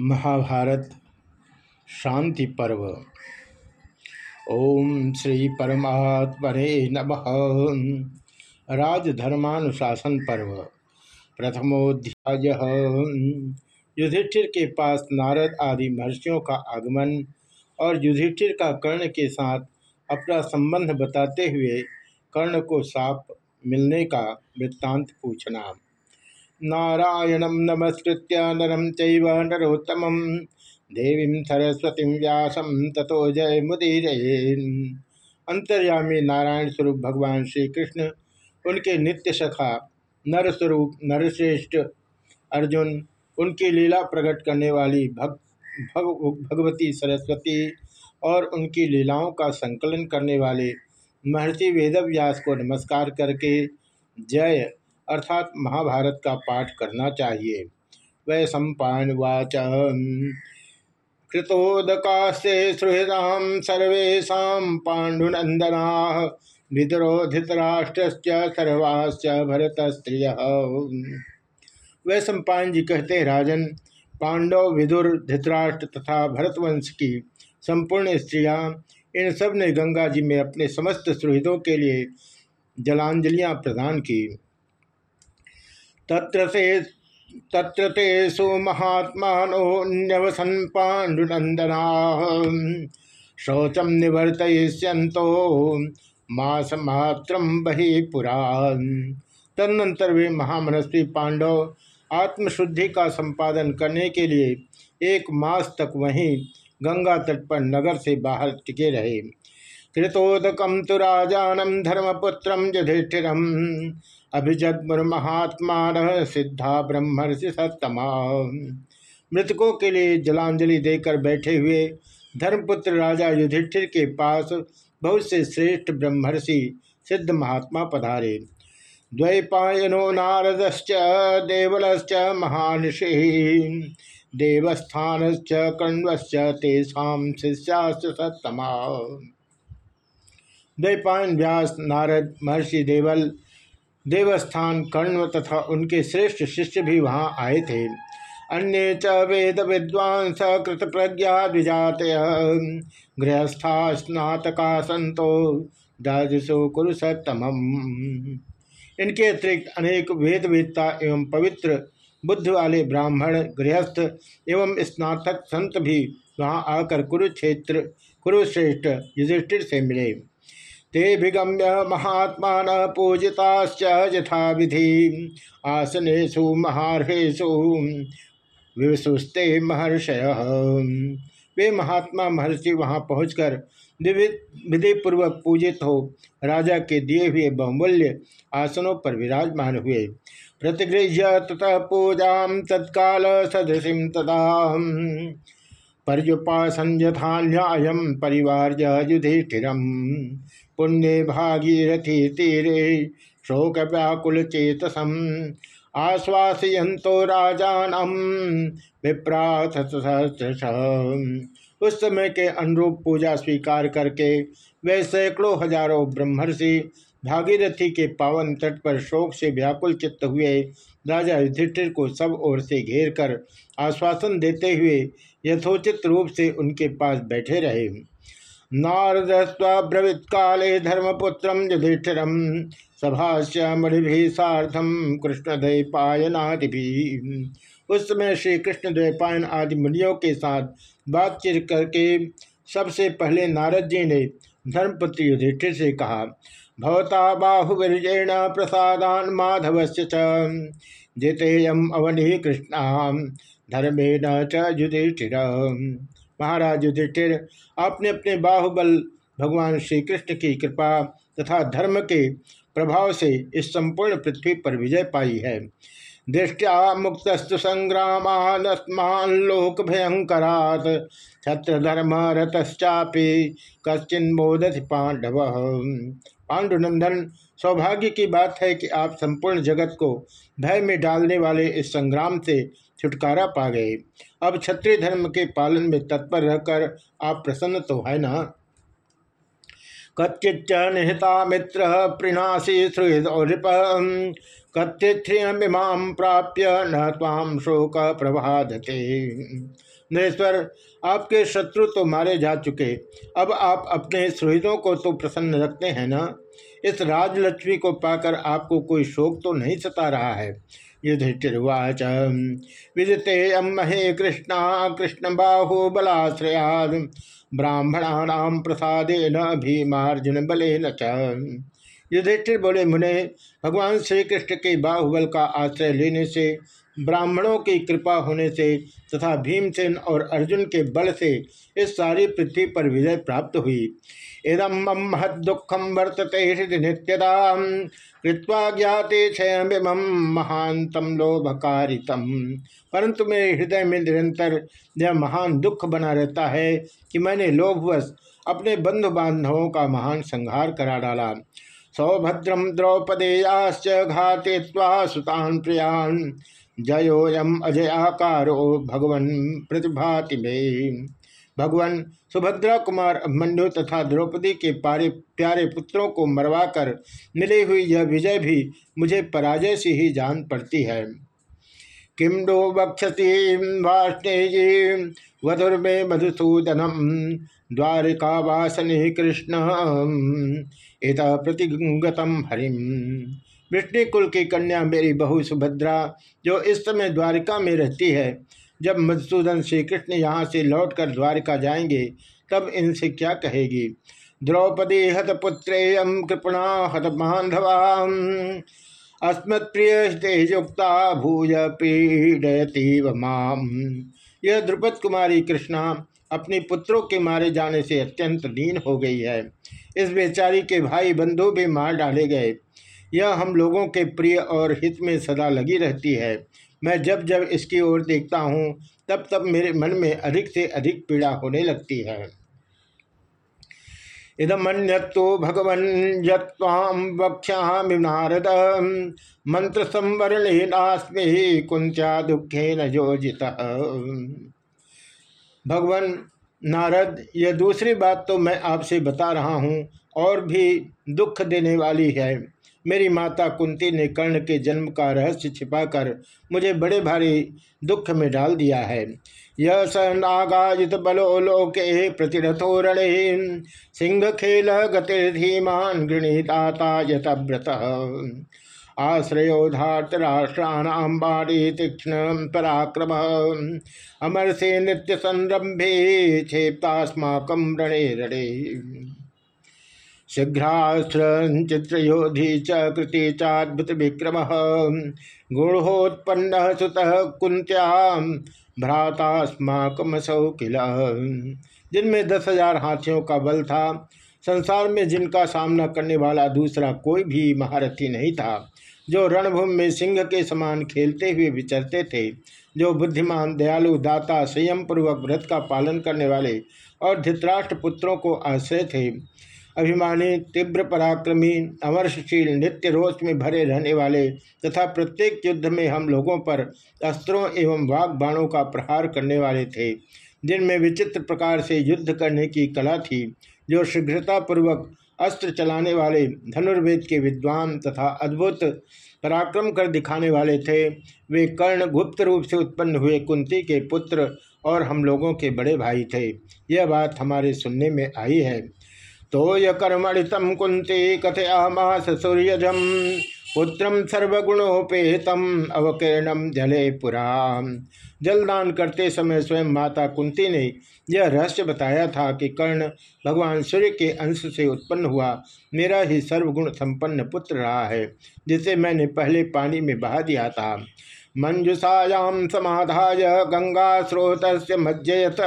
महाभारत शांति पर्व। ओम श्री परमात्मरे नमः। राजधर्मानुशासन पर्व। प्रथमोध्याय। युधिष्ठिर के पास नारद आदि महर्षियों का आगमन और युधिष्ठिर का कर्ण के साथ अपना संबंध बताते हुए कर्ण को साप मिलने का वृत्तांत पूछना। नारायण नमस्कृत्य नरम चैव नरोत्तम देवी सरस्वती व्यासम तथो जय मुदीर अंतर्यामी नारायण स्वरूप भगवान श्री कृष्ण उनके नित्य सखा नर स्वरूप नरश्रेष्ठ अर्जुन उनकी लीला प्रकट करने वाली भग, भग, भगवती सरस्वती और उनकी लीलाओं का संकलन करने वाले महर्षि वेदव्यास को नमस्कार करके जय अर्थात महाभारत का पाठ करना चाहिए। वै सम्पावाच कृतोदकास्ते सुहृदाम सर्वेशा पाण्डुनंदना विद्रो धृतराष्ट्रश्च सर्वाश्च भरत स्त्रिय वै सम्पान जी कहते राजन, पांडव, विदुर, धृतराष्ट्र तथा भरतवंश की संपूर्ण स्त्रियाँ, इन सबने गंगा जी में अपने समस्त सुहृदों के लिए जलांजलियाँ प्रदान की। तत्र ते, तत्र तेषु महात्मानोन्यवसन पाण्डुनन्दना शौचम निवर्तयिष्यन्तो मात्र बही पुरा। तदनंतर वे महामनस्वी पांडव आत्मशुद्धि का संपादन करने के लिए एक मास तक वहीं गंगा तट पर नगर से बाहर टिके रहे। कृतोदकम तो राजानम धर्मपुत्रम अभिजगमुर्महात्मा सिद्धा ब्रह्मर्षि सत्तमा मृतकों के लिए जलांजलि देकर बैठे हुए धर्मपुत्र राजा युधिष्ठिर के पास बहुत से श्रेष्ठ ब्रह्मर्षि सिद्ध महात्मा पधारे। द्वैपायनो नारदश्च, देवलश्च महानिषि देवस्थान कण्वश्च, तेषा शिष्याश्च सत्तमा द्वैपायन व्यास नारद महर्षि देवल देवस्थान कर्ण तथा उनके श्रेष्ठ शिष्य भी वहाँ आए थे। अन्य च वेद विद्वांस कृत प्रज्ञा द्विजात गृहस्था स्नातका संतो दाजसो कुरुसतम इनके अतिरिक्त अनेक वेद वेदता एवं पवित्र बुद्ध वाले ब्राह्मण, गृहस्थ एवं स्नातक संत भी वहाँ आकर कुरुक्षेत्र, कुरुश्रेष्ठ युधिष्ठिर से मिले। ते भिगम्य महात्मा पूजिताश्च यथा विधि आसनेशु महारहेशु विवसुस्ते महर्षय। वे महात्मा महर्षि वहाँ पहुंचकर विधि पूर्वक पूजित हो, राजा के दिए हुए बहुमूल्य आसनों पर विराजमान हुए। प्रतिगृह्य ततः पूजा तत्काल सदृशी तदा। पर्युपासन यथा न्याय परिवार युधिष्ठिरम। पुण्य भागीरथी तीरे शोक व्याकुल चेतसम आश्वासयंतो उस समय के अनुरूप पूजा स्वीकार करके वे सैकड़ों हज़ारों ब्रह्मर्षि भागीरथी के पावन तट पर शोक से व्याकुल चित्त हुए राजा युधिष्ठिर को सब ओर से घेर कर आश्वासन देते हुए यथोचित रूप से उनके पास बैठे रहे। नारद स्वब्रवीत काले धर्मपुत्र युधिष्ठिर सभाष्य मणिभि साधम कृष्णद्वैपायनादि उस समय श्री कृष्ण द्वैपायन आदि मुनियों के साथ बातचीत करके सबसे पहले नारद जी ने धर्मपुत्र युधिष्ठिर से कहा, भवता बाहुवीर्येण प्रसादान माधवस्य जितेयम अवनि कृष्णा धर्मेण च युधिष्ठिर महाराज युधिष्ठिर, आपने अपने बाहुबल भगवान श्री कृष्ण की कृपा तथा धर्म के प्रभाव से इस संपूर्ण पृथ्वी पर विजय पाई है। दृष्टिया मुक्तस्तु संग्रामान लोक भयंकरात छत्र धर्म रतश्चापे कश्चिन मोदति पांडव। पांडुनंदन, सौभाग्य की बात है कि आप संपूर्ण जगत को भय में डालने वाले इस संग्राम से छुटकारा पा गए। अब क्षत्रिय धर्म के पालन में तत्पर रहकर आप प्रसन्न तो है ना? कच्चिच्च निहता मित्र प्रीणासी श्रुहृप कथित्रियमिमां प्राप्य न ताम शोक प्रभादते नरेश्वर, आपके शत्रु तो मारे जा चुके। अब आप अपने सुहृदों को तो प्रसन्न रखते हैं ना? इस राजलक्ष्मी को पाकर आपको कोई शोक तो नहीं सता रहा है। युधिष्ठिर्वाच विदते महे कृष्णा कृष्ण बाहु बलाश्रयाद ब्राह्मणानाम प्रसादे न भीमार्जुन बलेन न युधिष्ठिर बोले, मुने, भगवान श्री कृष्ण के बाहुबल का आश्रय लेने से, ब्राह्मणों की कृपा होने से तथा भीमसेन और अर्जुन के बल से इस सारी पृथ्वी पर विजय प्राप्त हुई। इदम मम महद दुखम वर्तते हृदय नित्यता कृत्वा ज्ञाते क्षयम महानतम लोभकारितम परंतु मेरे हृदय में निरंतर यह महान दुख बना रहता है कि मैंने लोभवश अपने बंधु बांधवों का महान संहार करा डाला। सौभद्रम द्रौपदेयाश्च घाते सुतान प्रियान। जयोयम अजयाकारो भगवन प्रतिभाति में। भगवान सुभद्रा कुमार अभिमन्यु तथा द्रौपदी के पारे प्यारे पुत्रों को मरवाकर मिली हुई यह विजय भी मुझे पराजय से ही जान पड़ती है। किम डो बक्षसी वाष्णेयी वधुर में मधुसूदनम द्वारिका वासने कृष्ण। इत प्रतिगतम हरिम। विष्णु कुल की कन्या मेरी बहु सुभद्रा, जो इस समय द्वारिका में रहती है। जब मधुसूदन श्री कृष्ण यहाँ से लौटकर द्वारिका जाएँगे, तब इनसे क्या कहेगी? द्रौपदी हत पुत्रेयम कृपणा हत बांधवा अस्मत् प्रिय तेजुक्ता भूज पीडयती माम। यह द्रुपद कुमारी कृष्णा अपनी पुत्रों के मारे जाने से अत्यंत दीन हो गई है। इस बेचारी के भाई बंधु भी मार डाले गए। यह हम लोगों के प्रिय और हित में सदा लगी रहती है। मैं जब जब इसकी ओर देखता हूँ, तब तब मेरे मन में अधिक से अधिक पीड़ा होने लगती है। इदमन्यत्तो भगवन यम वक्ष्यामि नारद। मंत्र संवरणेनास्मे कुंत्या दुखे न योजित। भगवान नारद, यह दूसरी बात तो मैं आपसे बता रहा हूँ, और भी दुख देने वाली है। मेरी माता कुंती ने कर्ण के जन्म का रहस्य छिपाकर मुझे बड़े भारी दुख में डाल दिया है। यह स नागाजित बलो लोके प्रतिरथो रण सिंह खेल गतिर्धीमान, गृणीदाता यतव्रत आश्रयो धातराष्ट्राणाम बाणी तीक्ष्ण पराक्रम। अमर से नित्य संरंभे क्षेप्तास्माक रणे रणे। शीघ्राश्रचित्रयोधी च कृति चाद्भुत विक्रम गुणोत्पन्न सुत कुंत्याम भ्रातास्माकमसौ किला जिनमें दस हज़ार हाथियों का बल था संसार में जिनका सामना करने वाला दूसरा कोई भी महारथी नहीं था, जो रणभूमि में सिंह के समान खेलते हुए विचरते थे, जो बुद्धिमान, दयालु, दाता संयम पूर्वक व्रत का पालन करने वाले और धृतराष्ट्र पुत्रों को आश्रय थे। अभिमानी, तीव्र पराक्रमी अमर्षशील नित्य रोष में भरे रहने वाले तथा प्रत्येक युद्ध में हम लोगों पर अस्त्रों एवं वाग बाणों का प्रहार करने वाले थे, जिनमें विचित्र प्रकार से युद्ध करने की कला थी। जो शीघ्रतापूर्वक अस्त्र चलाने वाले, धनुर्वेद के विद्वान तथा अद्भुत पराक्रम कर दिखाने वाले थे, वे कर्ण गुप्त रूप से उत्पन्न हुए कुंती के पुत्र और हम लोगों के बड़े भाई थे। यह बात हमारे सुनने में आई है। तोय कर्मणितम कुंती कथयामास सूर्यजम पुत्रम सर्वगुणोपेतम अवकीर्णम जले पुरा जलदान करते समय स्वयं माता कुंती ने यह रहस्य बताया था कि कर्ण भगवान सूर्य के अंश से उत्पन्न हुआ मेरा ही सर्वगुण संपन्न पुत्र रहा है, जिसे मैंने पहले पानी में बहा दिया था। मंजुषायां समाधाय गंगा स्रोत मज्जयत।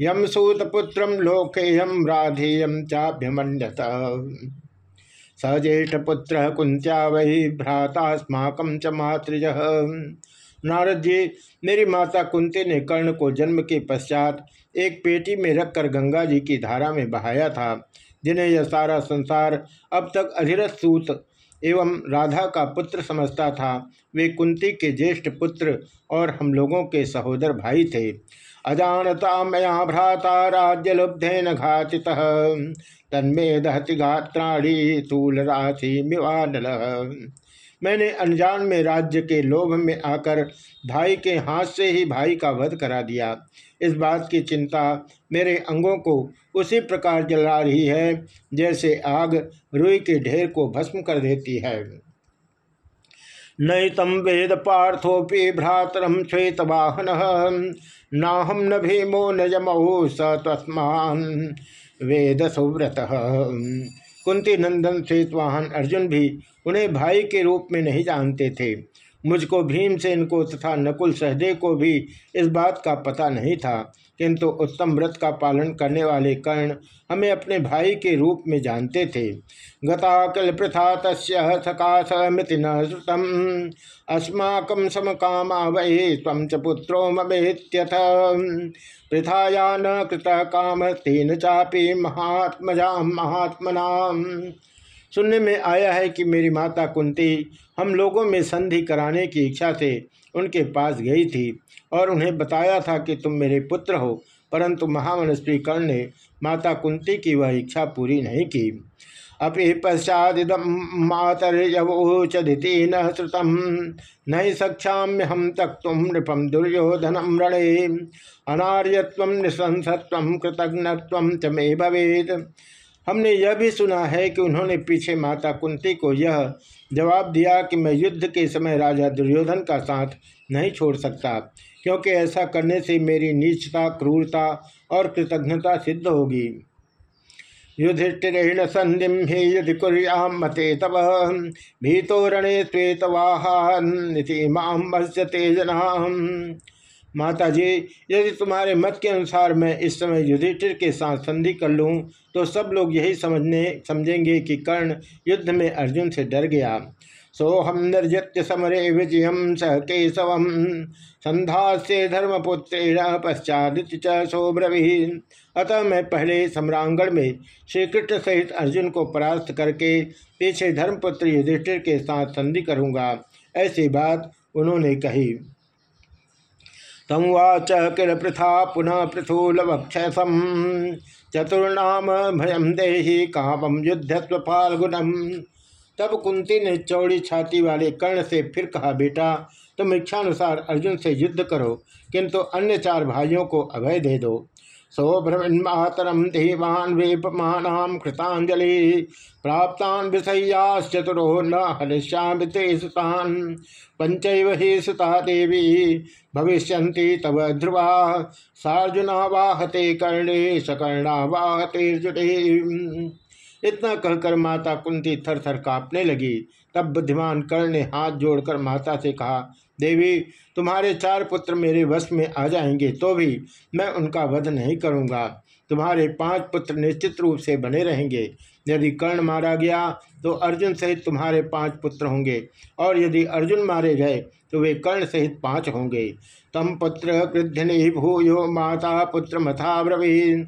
यम सूतपुत्र लोकेयम राधेयम चाभ्यमंडत सज्येष्ठपुत्र कुंत्या वही भ्रातास्माक च मातृज। नारद जी, मेरी माता कुंती ने कर्ण को जन्म के पश्चात एक पेटी में रखकर गंगा जी की धारा में बहाया था, जिन्हें यह सारा संसार अब तक अधिरथ सूत एवं राधा का पुत्र समझता था। वे कुंती के ज्येष्ठ पुत्र और हम लोगों के सहोदर भाई थे। अजानता मया भ्राता राज्य लुब्धेन घाति तन्मे दहति गात्राणी तूल राशि मैंने अनजान में राज्य के लोभ में आकर भाई के हाथ से ही भाई का वध करा दिया। इस बात की चिंता मेरे अंगों को उसी प्रकार जला रही है जैसे आग रुई के ढेर को भस्म कर देती है। नैतम वेद पार्थोपि भ्रातरम श्वेतवाहन नाहम न भीमो न यमो स तस्मान वेद सुव्रत। कुंती नंदन श्वेतवाहन अर्जुन भी उन्हें भाई के रूप में नहीं जानते थे। मुझको भीमसेन को तथा नकुल सहदेव को भी इस बात का पता नहीं था, किंतु उत्तम व्रत का पालन करने वाले कर्ण हमें अपने भाई के रूप में जानते थे। गताकल प्रथा तस्य सकाशमिति न श्रुतम। अस्माक समकामा वही तम च पुत्रो ममेत्यथ। प्रथाया न कृत काम तेन चापी महात्मजा महात्मना सुनने में आया है कि मेरी माता कुंती हम लोगों में संधि कराने की इच्छा से उनके पास गई थी और उन्हें बताया था कि तुम मेरे पुत्र हो, परंतु महामनस्वी कर्ण ने माता कुंती की वह इच्छा पूरी नहीं की। अपि पश्चादिदम मातर्यवोचदिति न श्रुतम, नहीं सक्षाम्य हम तक तुम नृपम दुर्योधनम रण। अनार्यत्व निशंसत्व कृतज्ञत्व च मे भवेद हमने यह भी सुना है कि उन्होंने पीछे माता कुंती को यह जवाब दिया कि मैं युद्ध के समय राजा दुर्योधन का साथ नहीं छोड़ सकता, क्योंकि ऐसा करने से मेरी नीचता, क्रूरता और कृतज्ञता सिद्ध होगी। युधिष्ठिरेण संधि हे यदि कुर्याम मते तब भीतो रणे श्वेतवाहान तेजना माता जी यदि तुम्हारे मत के अनुसार मैं इस समय युधिष्ठिर के साथ संधि कर लूँ तो सब लोग यही समझने, समझेंगे कि कर्ण युद्ध में अर्जुन से डर गया। सोहम निर्जत्य समरे विजय स केशव संध्यास्य धर्मपुत्रेण पश्चात सोब्रवी अतः मैं पहले सम्रांगण में श्री कृष्ण सहित अर्जुन को परास्त करके पीछे धर्मपुत्र युधिष्ठिर के साथ संधि करूँगा, ऐसी बात उन्होंने कही। तमुवाच किल पृथा पुनः पृथुलवक्षसम चतुर्नाम भयम देहि कामम युद्धत्व फाल्गुनम तब कुंती ने चौड़ी छाती वाले कर्ण से फिर कहा, बेटा, तुम इच्छानुसार अर्जुन से युद्ध करो, किंतु अन्य चार भाइयों को अभय दे दो। सौभ्रमन्मातरम देवान वेपमान कृतांजलि प्राप्तान विषय्याश्चतुरो न हनिष्यामि ते सुतान। पंचैव ही सुता देवी भविष्य तव ध्रुवा। सार्जुना वाहते कर्णे, सकर्णा वाहते जुटे इतना कहकर माता कुंती थर थर काँपने लगी। तब बुद्धिमान कर्ण ने हाथ जोड़कर माता से कहा देवी, तुम्हारे चार पुत्र मेरे वश में आ जाएँगे तो भी मैं उनका वध नहीं करूँगा। तुम्हारे पाँच पुत्र निश्चित रूप से बने रहेंगे। यदि कर्ण मारा गया तो अर्जुन सहित तुम्हारे पाँच पुत्र होंगे, और यदि अर्जुन मारे गए तो वे कर्ण सहित पाँच होंगे। तम पुत्र कृध्यनि भूयो माता पुत्र मथा ब्रवीन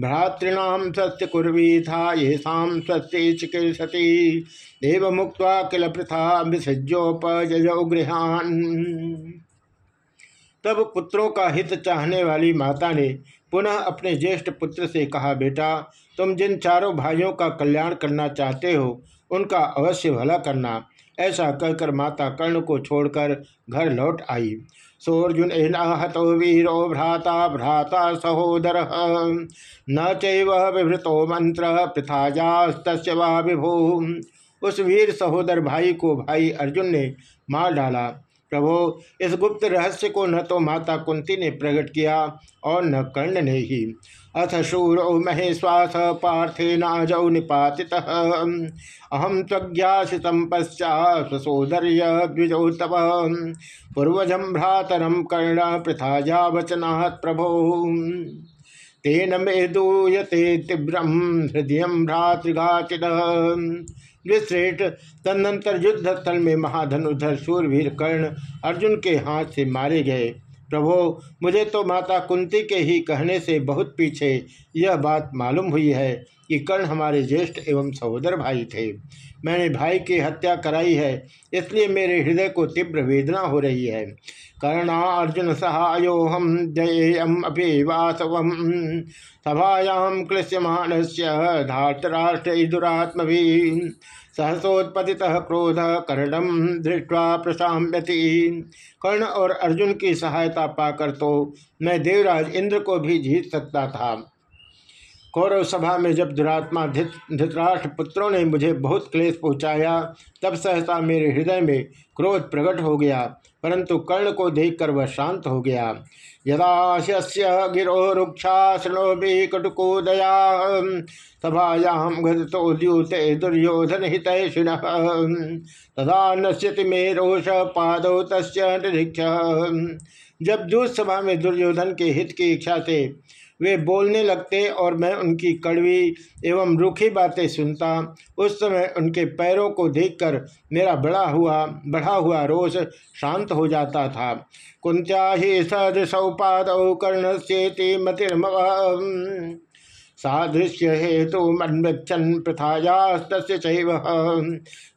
भ्रातृणाम सत्य कुर्वी था ये शाम सत्य चिकित्सती। देव मुक्त किल प्रथा विसज्जोपजो गृहान। तब पुत्रों का हित चाहने वाली माता ने पुनः अपने ज्येष्ठ पुत्र से कहा, बेटा, तुम जिन चारों भाइयों का कल्याण करना चाहते हो, उनका अवश्य भला करना। ऐसा कहकर माता कर्ण को छोड़कर घर लौट आई। सोर्जुन हतो वीरो भ्राता भ्राता सहोदर। न चैव विभृतो मंत्र पृथाजास्त जाभू उस वीर सहोदर भाई को भाई अर्जुन ने मार डाला। प्रभो, इस गुप्त रहस्य को न तो माता कुंती ने प्रकट किया और न कर्ण ने ही। अथ शूरो महेश्वास पार्थे नाजौ निपाति अहम तज्ञासित पश्चात स्वसोदर्य द्विजौ तव पूर्वजम भ्रातरम कर्ण पृथाजा वचनात् प्रभो। तेन मे दूयते तीव्रम हृदय भ्रातृघातिन। विश्रेष्ठ तदनंतर युद्ध स्थल में महाधनुधर सूरवीर कर्ण अर्जुन के हाथ से मारे गए। प्रभो, मुझे तो माता कुंती के ही कहने से बहुत पीछे यह बात मालूम हुई है कि कर्ण हमारे ज्येष्ठ एवं सहोदर भाई थे। मैंने भाई की हत्या कराई है, इसलिए मेरे हृदय को तीव्र वेदना हो रही है। कर्णार्जुन सहायोहम जयेयम अभी वासव सभायाम क्लिश्यमान से धातराष्ट्र दुरात्म सहसोत्पति क्रोध कर्णम दृष्टवा प्रशाम्यति। कर्ण और अर्जुन की सहायता पाकर तो मैं देवराज इंद्र को भी जीत सकता था। कौरव सभा में जब दुरात्मा धृतराष्ट्र पुत्रों ने मुझे बहुत क्लेश पहुँचाया, तब सहसा मेरे हृदय में क्रोध प्रकट हो गया, परंतु कर्ण को देखकर वह शांत हो गया। यदा गिरो रुक्षा शृणो भी कटुकोदया सभायाम गतोद्यूते दुर्योधन हित तदा नश्यति मे रोष पादौ तस् जब दूत सभा में दुर्योधन के हित की इच्छा से वे बोलने लगते और मैं उनकी कड़वी एवं रूखी बातें सुनता। उस समय उनके पैरों को देखकर मेरा बड़ा हुआ, बढ़ा हुआ रोष शांत हो जाता था। कुंत्या ही सदृशौपाद कर्ण से मतिर्म सादृश्य हेतु मन्वच्छन प्रथायास्त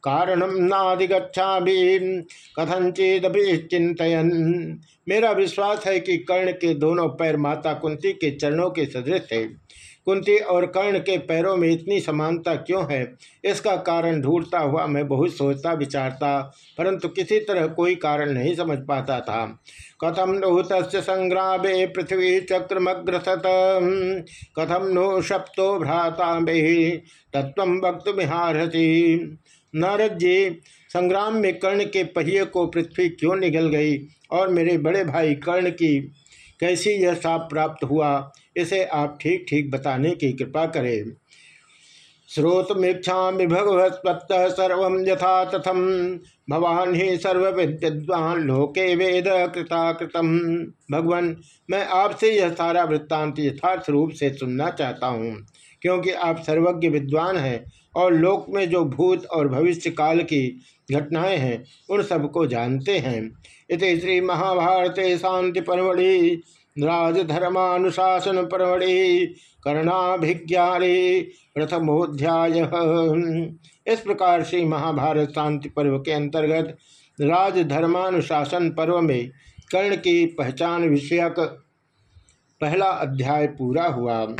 कारण नादिगछा भी कथनचेदपि चिंतन मेरा विश्वास है कि कर्ण के दोनों पैर माता कुंती के चरणों के सदृश थे कुंती और कर्ण के पैरों में इतनी समानता क्यों है? इसका कारण ढूंढता हुआ मैं बहुत सोचता, विचारता, परंतु किसी तरह कोई कारण नहीं समझ पाता था। कथम नु तस् संग्रामे पृथ्वी चक्रमग्रसत? कथम नु सप्तो भ्राता मे तत्व वक्त मिहारसी नारद जी संग्राम में कर्ण के पहिए को पृथ्वी क्यों निगल गई? और मेरे बड़े भाई कर्ण की कैसी यह साप प्राप्त हुआ? इसे आप ठीक ठीक बताने की कृपा करें। श्रोतमीक्षा भगवत्पत्त सर्व यथा तथम भवान ही सर्वविद्वान लोके वेद कृता कृतम भगवान, मैं आपसे यह सारा वृत्तांत यथार्थ रूप से सुनना चाहता हूँ, क्योंकि आप सर्वज्ञ विद्वान हैं और लोक में जो भूत और भविष्य काल की घटनाएँ हैं, उन सबको जानते हैं। इस श्री महाभारत शांति परमढ़ि राजधर्मानुशासन परमणि कर्णाभिज्ञानी प्रथमोध्याय। इस प्रकार से महाभारत शांति पर्व के अंतर्गत राजधर्मानुशासन पर्व में कर्ण की पहचान विषयक पहला अध्याय पूरा हुआ।